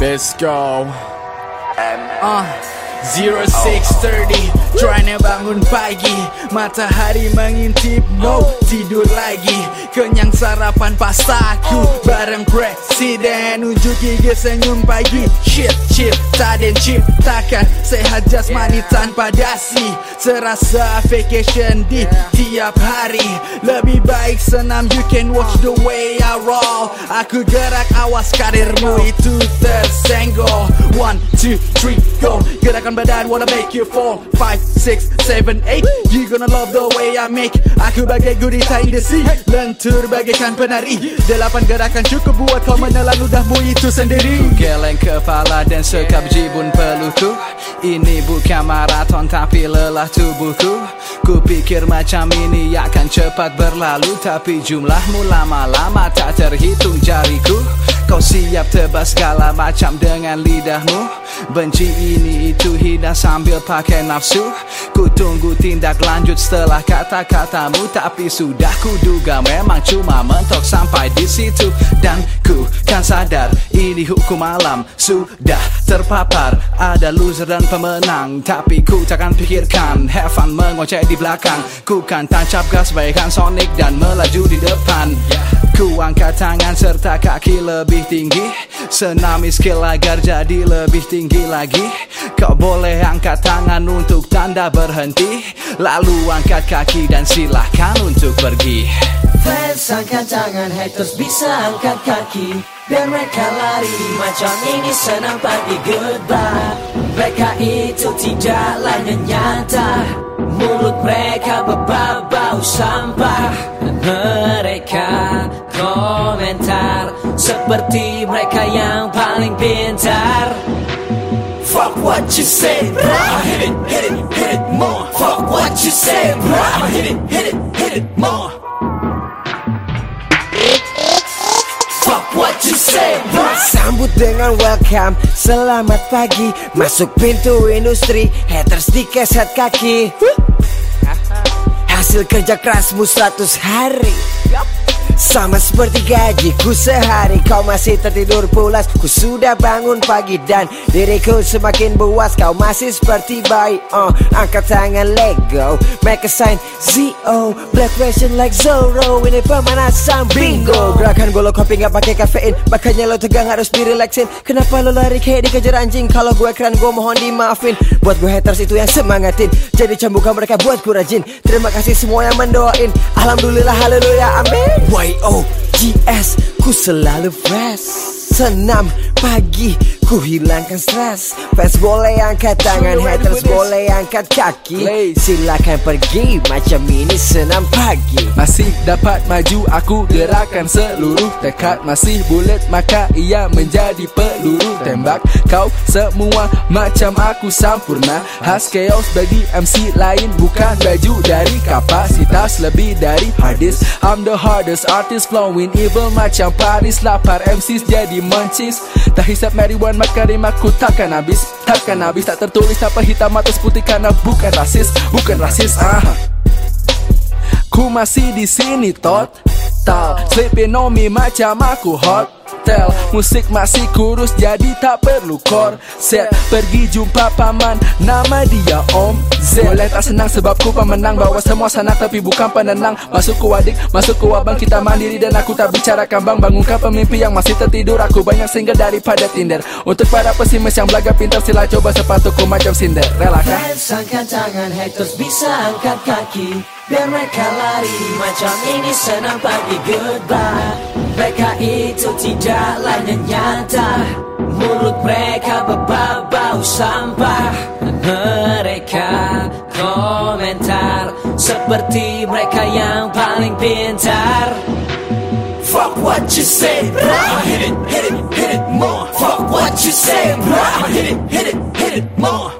Let's go. Uh, 0630 Trying bangun pagi. Matahari mengintip. No tidur lagi. Kenyang sarapan pastaku. Bareng presiden. Unjuk gigi senyum pagi. Shit chip Tak den chip Takkan sehat jasmani tanpa dasi. Serasa vacation di tiap hari. Lebih baik senam You can watch the way I roll. Aku gerak awas karirmu itu tersenggol. One, two, three, go. Gerakan badan wanna make you fall. Five, six, seven, eight. You gonna love the way I make. Aku bagai gurita in the sea. Lentur bagaikan penari. Delapan gerakan cukup buat kau menelan ludahmu itu sendiri. Geleng kepala dan sekap jibun peluhku Ini bukan maraton tapi lelah tubuhku. Ku pikir macam ini akan cepat berlalu Tapi jumlahmu lama-lama tak terhitung jariku. Kau siap tebas segala macam dengan lidahmu. Benci ini itu hina sambil pakai nafsu Ku tindak lanjut setelah kata-katamu. Tapi sudah kuduga memang cuma mentok sampai di situ. Dan ku kan sadar ini hukum alam Sudah terpapar. Ada loser dan pemenang Tapi ku takkan pikirkan. Have fun mengoceh di belakang. Ku kan tancap gas bagaikan Sonic dan melaju di depan Ku angkat tangan serta kaki lebih tinggi. Senami skill agar jadi lebih tinggi lagi. Kau boleh angkat tangan untuk tanda berhenti. Lalu angkat kaki dan silahkan untuk pergi. Fans angkat tangan, haters bisa angkat kaki. Biar mereka lari macam ini senang pagi goodbye. Mereka itu tidak lainnya nyata. Mulut mereka berbau sampah. Mereka komentar Seperti mereka yang paling pintar. Fuck what you say, bro Hit it, hit it, hit it more. Fuck what you say, bro Hit it, hit it, hit it more. Fuck what you say, bro Sambut dengan welcome. Selamat pagi. Masuk pintu industri. Haters dikeset kaki. Hasil kerja kerasmu 100 hari sama seperti gajiku sehari Kau masih tertidur pulas. Ku sudah bangun pagi dan Diriku semakin buas. Kau masih seperti bayi uh, Angkat tangan let go. Make a sign Z-O Black version like Zorro. Ini pemanasan bingo. Gerakan bolo kopi gak pakai kafein Makanya lo tegang harus direlaksin. Kenapa lo lari kayak dikejar anjing? Kalau gue keren gue mohon dimaafin. Buat gue haters itu yang semangatin. Jadi cambukan mereka buat ku rajin Terima kasih semua yang mendoain. Alhamdulillah haleluya amin Y-O-G-S Ku selalu fresh. Senam pagi Ku hilangkan stres. Fans boleh angkat tangan Haters boleh angkat kaki. Silakan pergi Macam ini senam pagi. Masih dapat maju aku gerakan seluruh. Tekad Masih bulat maka ia menjadi peluru. Tembak kau semua macam aku sempurna Khas chaos bagi MC lain bukan baju dari kapasitas Lebih dari hardest I'm the hardest artist flowing evil macam Paris. Lapar MCs jadi mencis. Tak hisap marijuana rimaku takkan habis. Takkan habis tak tertulis apa hitam atas putih Karena bukan rasis, bukan rasis ah. Ku masih di sini tot. Tal Sleeping on me macam aku hot hotel. Musik masih kurus jadi tak perlu korset Pergi jumpa paman nama dia Om Z. Boleh tak senang sebab ku pemenang? Bawa semua sana tapi bukan penenang. Masuk ku adik, masuk ku abang. Kita mandiri dan aku tak bicara kambang. Bangunkan pemimpi yang masih tertidur. Aku banyak single daripada Tinder. Untuk para pesimis yang belaga pintar Sila coba sepatuku macam Cinderella kan? Fans angkat tangan, haters bisa angkat kaki. Biar mereka lari. Macam ini senang pagi. Goodbye. Mereka itu tidak lainnya nyata. Mulut mereka berbau sampah. Mereka komentar Seperti mereka yang paling pintar. Fuck what you say, bro Hit it, hit it, hit it more. Fuck what you say, bro Hit it, hit it, hit it more